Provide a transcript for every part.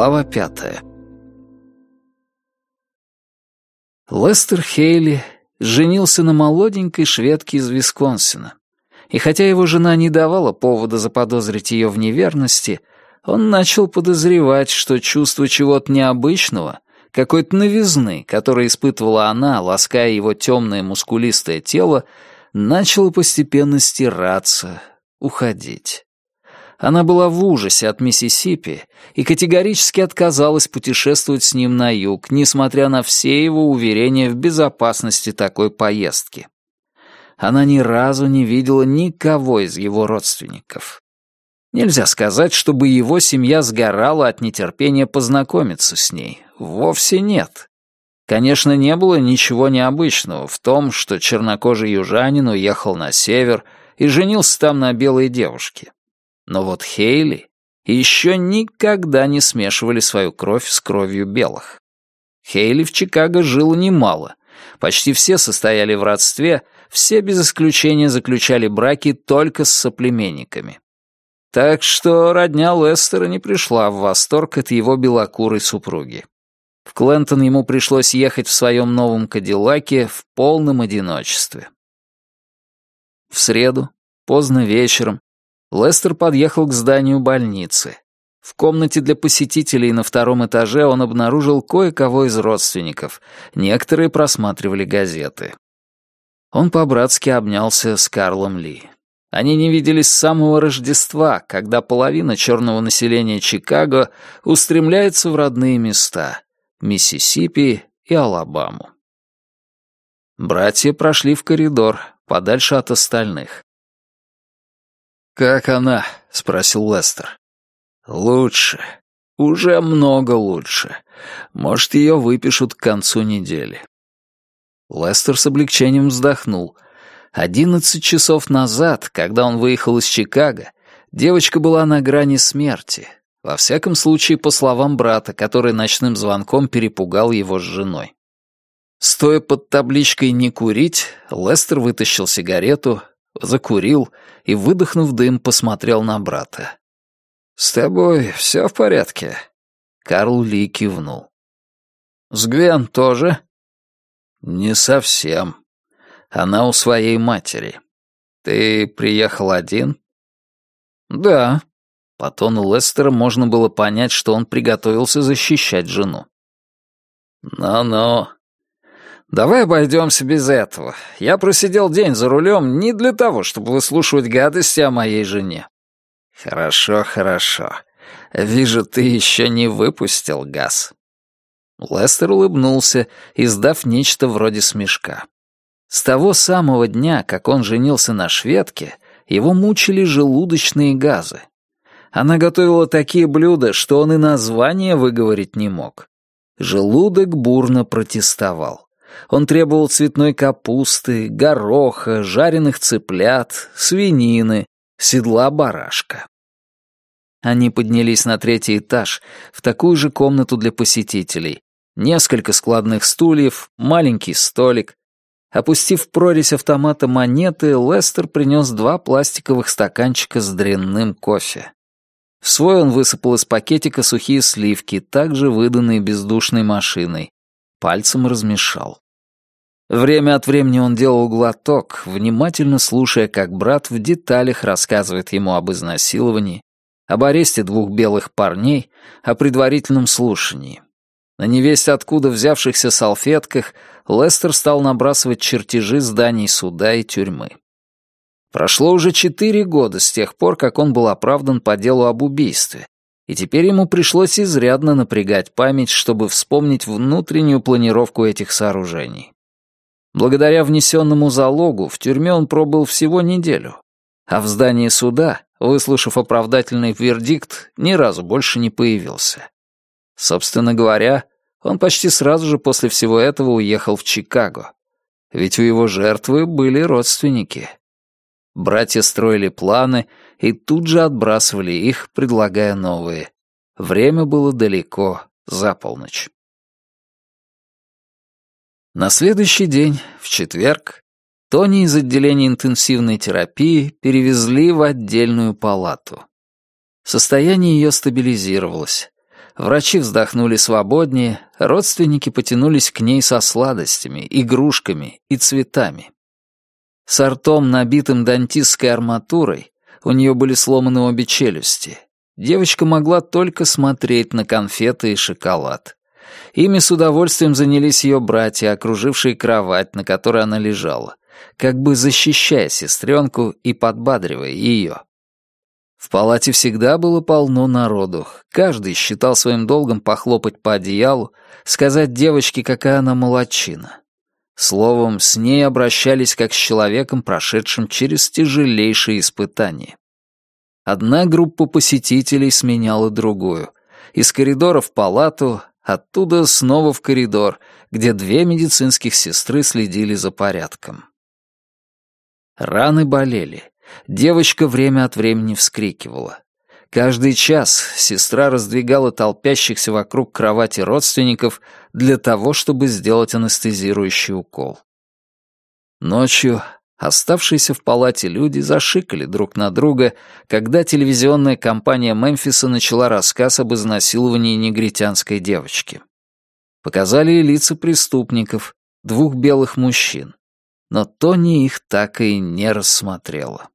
Глава пятая. Лестер Хейли женился на молоденькой шведке из Висконсина. И хотя его жена не давала повода заподозрить ее в неверности, он начал подозревать, что чувство чего-то необычного, какой-то новизны, которую испытывала она, лаская его темное мускулистое тело, начало постепенно стираться, уходить. Она была в ужасе от Миссисипи и категорически отказалась путешествовать с ним на юг, несмотря на все его уверения в безопасности такой поездки. Она ни разу не видела никого из его родственников. Нельзя сказать, чтобы его семья сгорала от нетерпения познакомиться с ней. Вовсе нет. Конечно, не было ничего необычного в том, что чернокожий южанин уехал на север и женился там на белой девушке. Но вот Хейли еще никогда не смешивали свою кровь с кровью белых. Хейли в Чикаго жило немало. Почти все состояли в родстве, все без исключения заключали браки только с соплеменниками. Так что родня Лестера не пришла в восторг от его белокурой супруги. В Клентон ему пришлось ехать в своем новом Кадиллаке в полном одиночестве. В среду, поздно вечером, Лестер подъехал к зданию больницы. В комнате для посетителей на втором этаже он обнаружил кое-кого из родственников. Некоторые просматривали газеты. Он по-братски обнялся с Карлом Ли. Они не виделись с самого Рождества, когда половина черного населения Чикаго устремляется в родные места — Миссисипи и Алабаму. Братья прошли в коридор, подальше от остальных. «Как она?» — спросил Лестер. «Лучше. Уже много лучше. Может, ее выпишут к концу недели». Лестер с облегчением вздохнул. Одиннадцать часов назад, когда он выехал из Чикаго, девочка была на грани смерти. Во всяком случае, по словам брата, который ночным звонком перепугал его с женой. Стоя под табличкой «Не курить», Лестер вытащил сигарету, закурил и, выдохнув дым, посмотрел на брата. «С тобой все в порядке?» Карл Ли кивнул. «С Гвен тоже?» «Не совсем. Она у своей матери. Ты приехал один?» «Да». По тону Лестера можно было понять, что он приготовился защищать жену. «Ну-ну, Давай обойдемся без этого. Я просидел день за рулем не для того, чтобы выслушивать гадости о моей жене. Хорошо, хорошо. Вижу, ты еще не выпустил газ. Лестер улыбнулся, издав нечто вроде смешка. С того самого дня, как он женился на шведке, его мучили желудочные газы. Она готовила такие блюда, что он и название выговорить не мог. Желудок бурно протестовал. Он требовал цветной капусты, гороха, жареных цыплят, свинины, седла барашка. Они поднялись на третий этаж, в такую же комнату для посетителей. Несколько складных стульев, маленький столик. Опустив в прорезь автомата монеты, Лестер принес два пластиковых стаканчика с дрянным кофе. В свой он высыпал из пакетика сухие сливки, также выданные бездушной машиной. Пальцем размешал. Время от времени он делал глоток, внимательно слушая, как брат в деталях рассказывает ему об изнасиловании, об аресте двух белых парней, о предварительном слушании. На невесть откуда взявшихся салфетках Лестер стал набрасывать чертежи зданий суда и тюрьмы. Прошло уже четыре года с тех пор, как он был оправдан по делу об убийстве, и теперь ему пришлось изрядно напрягать память, чтобы вспомнить внутреннюю планировку этих сооружений. Благодаря внесенному залогу в тюрьме он пробыл всего неделю, а в здании суда, выслушав оправдательный вердикт, ни разу больше не появился. Собственно говоря, он почти сразу же после всего этого уехал в Чикаго. Ведь у его жертвы были родственники. Братья строили планы и тут же отбрасывали их, предлагая новые. Время было далеко за полночь. На следующий день, в четверг, Тони из отделения интенсивной терапии перевезли в отдельную палату. Состояние ее стабилизировалось. Врачи вздохнули свободнее, родственники потянулись к ней со сладостями, игрушками и цветами. С ртом, набитым дантистской арматурой, у нее были сломаны обе челюсти. Девочка могла только смотреть на конфеты и шоколад. Ими с удовольствием занялись ее братья, окружившие кровать, на которой она лежала, как бы защищая сестренку и подбадривая ее. В палате всегда было полно народу. Каждый считал своим долгом похлопать по одеялу, сказать девочке, какая она молодчина. Словом, с ней обращались как с человеком, прошедшим через тяжелейшие испытания. Одна группа посетителей сменяла другую. Из коридора в палату, оттуда снова в коридор, где две медицинских сестры следили за порядком. Раны болели. Девочка время от времени вскрикивала. Каждый час сестра раздвигала толпящихся вокруг кровати родственников для того, чтобы сделать анестезирующий укол. Ночью оставшиеся в палате люди зашикали друг на друга, когда телевизионная компания Мемфиса начала рассказ об изнасиловании негритянской девочки. Показали и лица преступников, двух белых мужчин. Но Тони их так и не рассмотрела.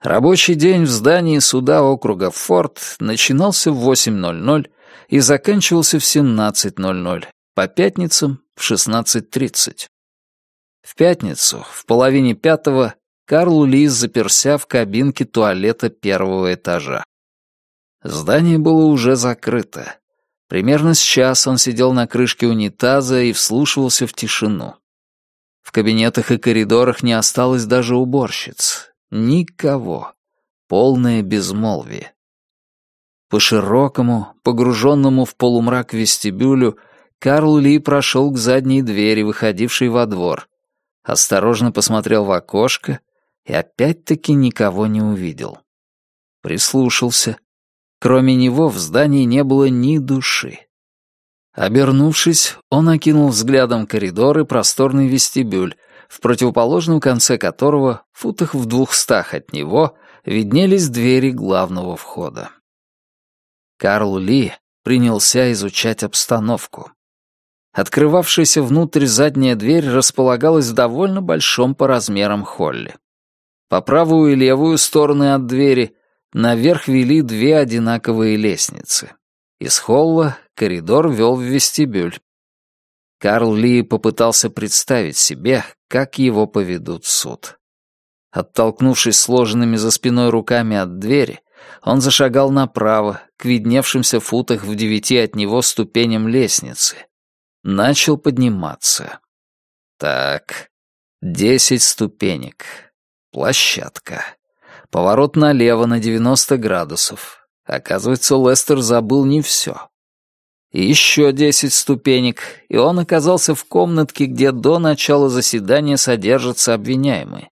Рабочий день в здании суда округа Форт начинался в 8.00 и заканчивался в 17.00, по пятницам в 16.30. В пятницу, в половине пятого, Карл Лиз заперся в кабинке туалета первого этажа. Здание было уже закрыто. Примерно с час он сидел на крышке унитаза и вслушивался в тишину. В кабинетах и коридорах не осталось даже уборщиц. Никого. Полное безмолвие. По широкому, погруженному в полумрак вестибюлю, Карл Ли прошел к задней двери, выходившей во двор. Осторожно посмотрел в окошко и опять-таки никого не увидел. Прислушался. Кроме него в здании не было ни души. Обернувшись, он окинул взглядом коридор и просторный вестибюль, в противоположном конце которого, футах в двухстах от него, виднелись двери главного входа. Карл Ли принялся изучать обстановку. Открывавшаяся внутрь задняя дверь располагалась в довольно большом по размерам холле. По правую и левую стороны от двери наверх вели две одинаковые лестницы. Из холла коридор вел в вестибюль. Карл Ли попытался представить себе, как его поведут в суд. Оттолкнувшись сложенными за спиной руками от двери, он зашагал направо, к видневшимся футах в девяти от него ступеням лестницы. Начал подниматься. Так, десять ступенек. Площадка. Поворот налево на девяносто градусов. Оказывается, Лестер забыл не все. Еще десять ступенек, и он оказался в комнатке, где до начала заседания содержатся обвиняемые.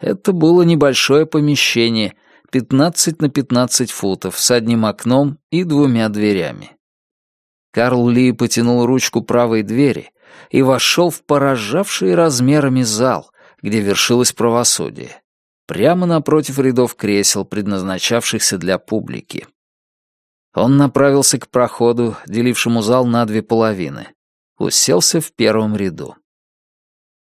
Это было небольшое помещение, 15 на 15 футов, с одним окном и двумя дверями. Карл Ли потянул ручку правой двери и вошел в поражавший размерами зал, где вершилось правосудие, прямо напротив рядов кресел, предназначавшихся для публики. Он направился к проходу, делившему зал на две половины. Уселся в первом ряду.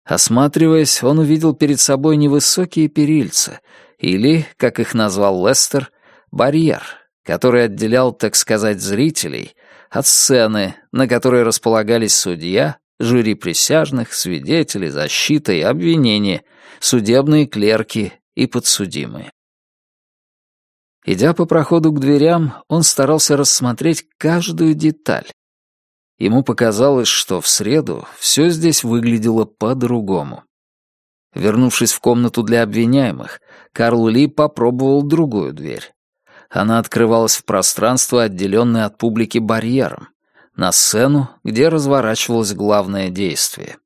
Осматриваясь, он увидел перед собой невысокие перильца, или, как их назвал Лестер, барьер, который отделял, так сказать, зрителей от сцены, на которой располагались судья, жюри присяжных, свидетели, защита и обвинение, судебные клерки и подсудимые. Идя по проходу к дверям, он старался рассмотреть каждую деталь. Ему показалось, что в среду все здесь выглядело по-другому. Вернувшись в комнату для обвиняемых, Карл Ли попробовал другую дверь. Она открывалась в пространство, отделенное от публики барьером, на сцену, где разворачивалось главное действие.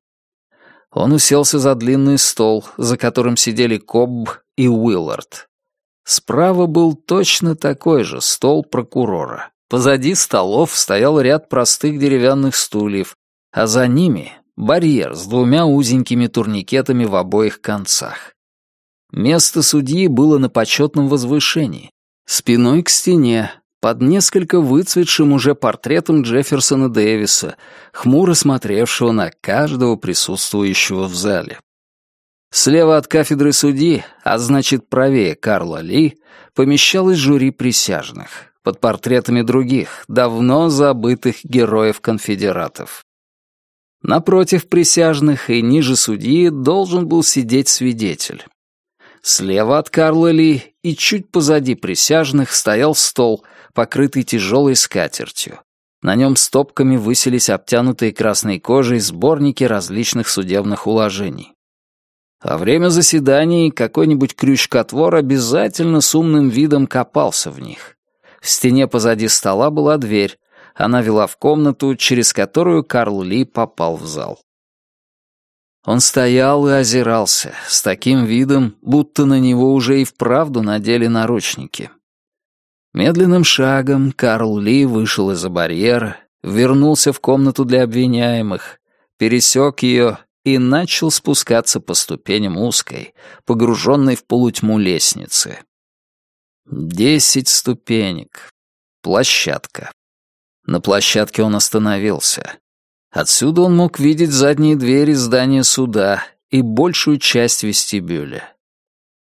Он уселся за длинный стол, за которым сидели Кобб и Уиллард. Справа был точно такой же стол прокурора. Позади столов стоял ряд простых деревянных стульев, а за ними — барьер с двумя узенькими турникетами в обоих концах. Место судьи было на почетном возвышении, Спиной к стене, под несколько выцветшим уже портретом Джефферсона Дэвиса, хмуро смотревшего на каждого присутствующего в зале. Слева от кафедры судьи, а значит правее Карла Ли, помещалось жюри присяжных, под портретами других, давно забытых героев-конфедератов. Напротив присяжных и ниже судьи должен был сидеть свидетель. Слева от Карла Ли и чуть позади присяжных стоял стол, покрытый тяжелой скатертью. На нем стопками высились обтянутые красной кожей сборники различных судебных уложений. Во время заседаний какой-нибудь крючкотвор обязательно с умным видом копался в них. В стене позади стола была дверь. Она вела в комнату, через которую Карл Ли попал в зал. Он стоял и озирался, с таким видом, будто на него уже и вправду надели наручники. Медленным шагом Карл Ли вышел из-за барьера, вернулся в комнату для обвиняемых, пересек ее и начал спускаться по ступеням узкой, погруженной в полутьму лестницы. Десять ступенек. Площадка. На площадке он остановился. Отсюда он мог видеть задние двери здания суда и большую часть вестибюля.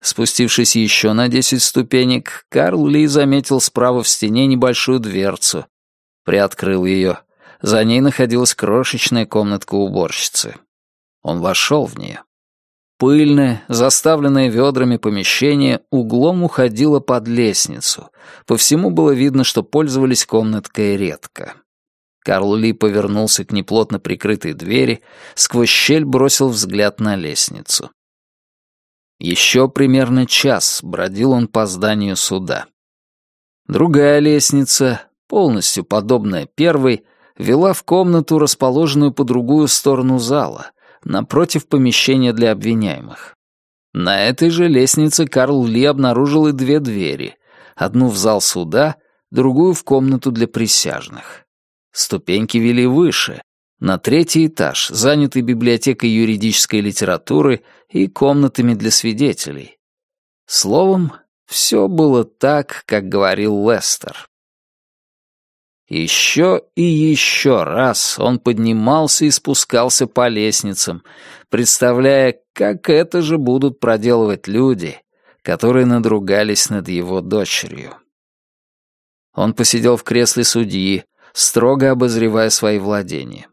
Спустившись еще на десять ступенек, Карл Ли заметил справа в стене небольшую дверцу. Приоткрыл ее. За ней находилась крошечная комнатка уборщицы. Он вошел в нее. Пыльное, заставленное ведрами помещение углом уходило под лестницу. По всему было видно, что пользовались комнаткой редко. Карл Ли повернулся к неплотно прикрытой двери, сквозь щель бросил взгляд на лестницу. Еще примерно час бродил он по зданию суда. Другая лестница, полностью подобная первой, вела в комнату, расположенную по другую сторону зала, напротив помещения для обвиняемых. На этой же лестнице Карл Ли обнаружил и две двери. Одну в зал суда, другую в комнату для присяжных. Ступеньки вели выше, на третий этаж, занятый библиотекой юридической литературы и комнатами для свидетелей. Словом, все было так, как говорил Лестер. Еще и еще раз он поднимался и спускался по лестницам, представляя, как это же будут проделывать люди, которые надругались над его дочерью. Он посидел в кресле судьи, строго обозревая свои владения.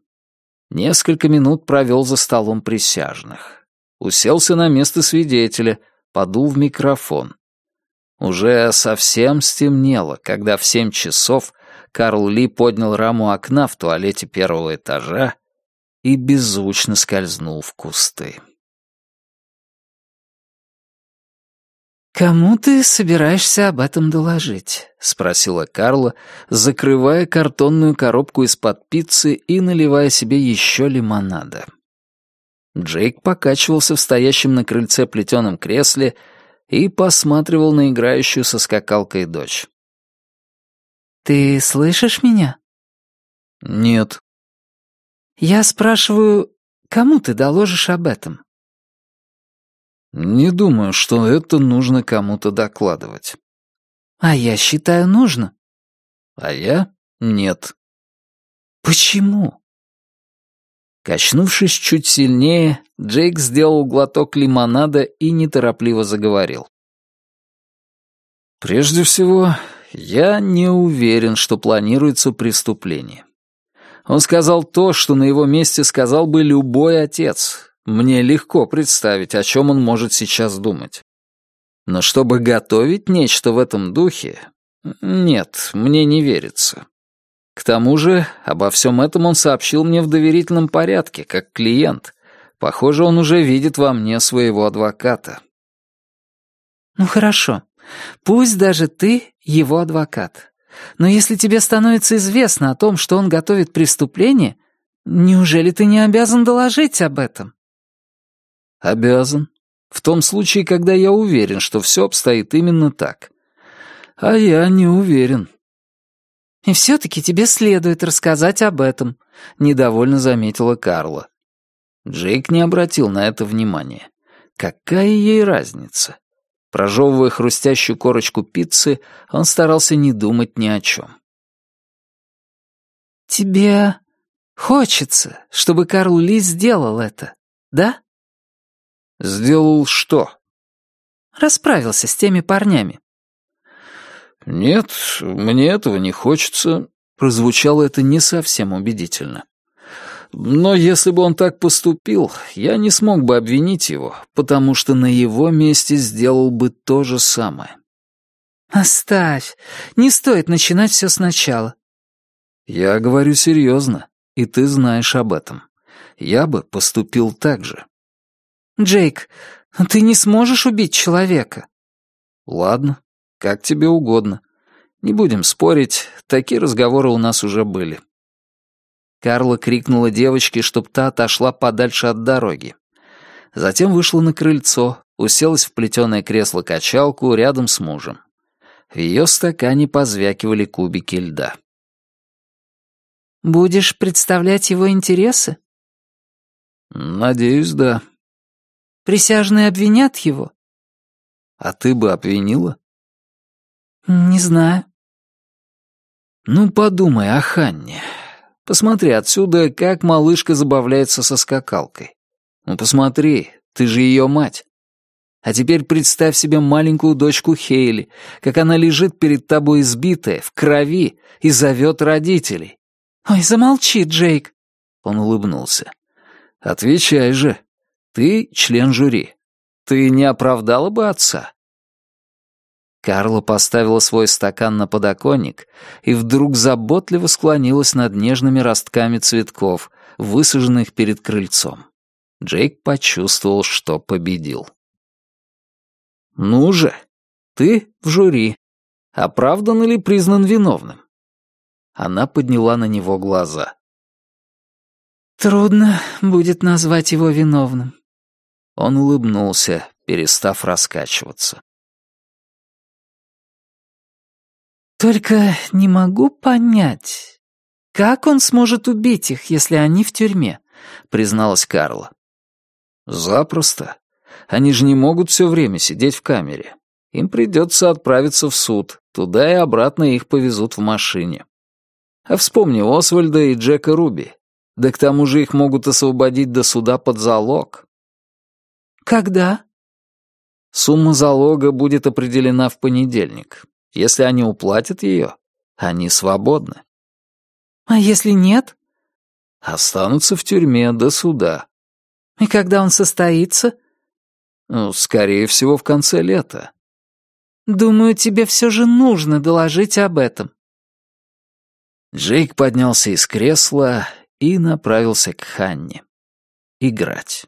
Несколько минут провел за столом присяжных. Уселся на место свидетеля, подул в микрофон. Уже совсем стемнело, когда в семь часов Карл Ли поднял раму окна в туалете первого этажа и беззвучно скользнул в кусты. «Кому ты собираешься об этом доложить?» — спросила Карла, закрывая картонную коробку из-под пиццы и наливая себе еще лимонада. Джейк покачивался в стоящем на крыльце плетеном кресле и посматривал на играющую со скакалкой дочь. «Ты слышишь меня?» «Нет». «Я спрашиваю, кому ты доложишь об этом?» «Не думаю, что это нужно кому-то докладывать». «А я считаю, нужно». «А я — нет». «Почему?» Качнувшись чуть сильнее, Джейк сделал глоток лимонада и неторопливо заговорил. «Прежде всего, я не уверен, что планируется преступление. Он сказал то, что на его месте сказал бы любой отец. Мне легко представить, о чем он может сейчас думать. Но чтобы готовить нечто в этом духе, нет, мне не верится. К тому же, обо всем этом он сообщил мне в доверительном порядке, как клиент. Похоже, он уже видит во мне своего адвоката. «Ну хорошо. Пусть даже ты его адвокат. Но если тебе становится известно о том, что он готовит преступление, неужели ты не обязан доложить об этом?» «Обязан. В том случае, когда я уверен, что все обстоит именно так. А я не уверен». «И все-таки тебе следует рассказать об этом», — недовольно заметила Карла. Джейк не обратил на это внимания. Какая ей разница? Прожевывая хрустящую корочку пиццы, он старался не думать ни о чем. «Тебе хочется, чтобы Карл Ли сделал это, да?» «Сделал что?» «Расправился с теми парнями». «Нет, мне этого не хочется», — прозвучало это не совсем убедительно. Но если бы он так поступил, я не смог бы обвинить его, потому что на его месте сделал бы то же самое. «Оставь. Не стоит начинать все сначала». «Я говорю серьезно, и ты знаешь об этом. Я бы поступил так же». «Джейк, ты не сможешь убить человека». «Ладно, как тебе угодно. Не будем спорить, такие разговоры у нас уже были». Карла крикнула девочке, чтоб та отошла подальше от дороги. Затем вышла на крыльцо, уселась в плетеное кресло-качалку рядом с мужем. В ее стакане позвякивали кубики льда. «Будешь представлять его интересы?» «Надеюсь, да». «Присяжные обвинят его?» «А ты бы обвинила?» «Не знаю». «Ну, подумай о Ханне. Посмотри отсюда, как малышка забавляется со скакалкой. Ну посмотри, ты же ее мать. А теперь представь себе маленькую дочку Хейли, как она лежит перед тобой избитая, в крови, и зовет родителей. «Ой, замолчи, Джейк!» Он улыбнулся. «Отвечай же. Ты член жюри. Ты не оправдала бы отца?» Карла поставила свой стакан на подоконник и вдруг заботливо склонилась над нежными ростками цветков, высаженных перед крыльцом. Джейк почувствовал, что победил. «Ну же, ты в жюри. Оправдан или признан виновным?» Она подняла на него глаза. «Трудно будет назвать его виновным». Он улыбнулся, перестав раскачиваться. Только не могу понять, как он сможет убить их, если они в тюрьме, призналась Карла. Запросто. Они же не могут все время сидеть в камере. Им придется отправиться в суд. Туда и обратно их повезут в машине. А вспомни Освальда и Джека Руби. Да к тому же их могут освободить до суда под залог. Когда? Сумма залога будет определена в понедельник. Если они уплатят ее, они свободны. А если нет? Останутся в тюрьме до суда. И когда он состоится? Ну, скорее всего, в конце лета. Думаю, тебе все же нужно доложить об этом. Джейк поднялся из кресла и направился к Ханне. Играть.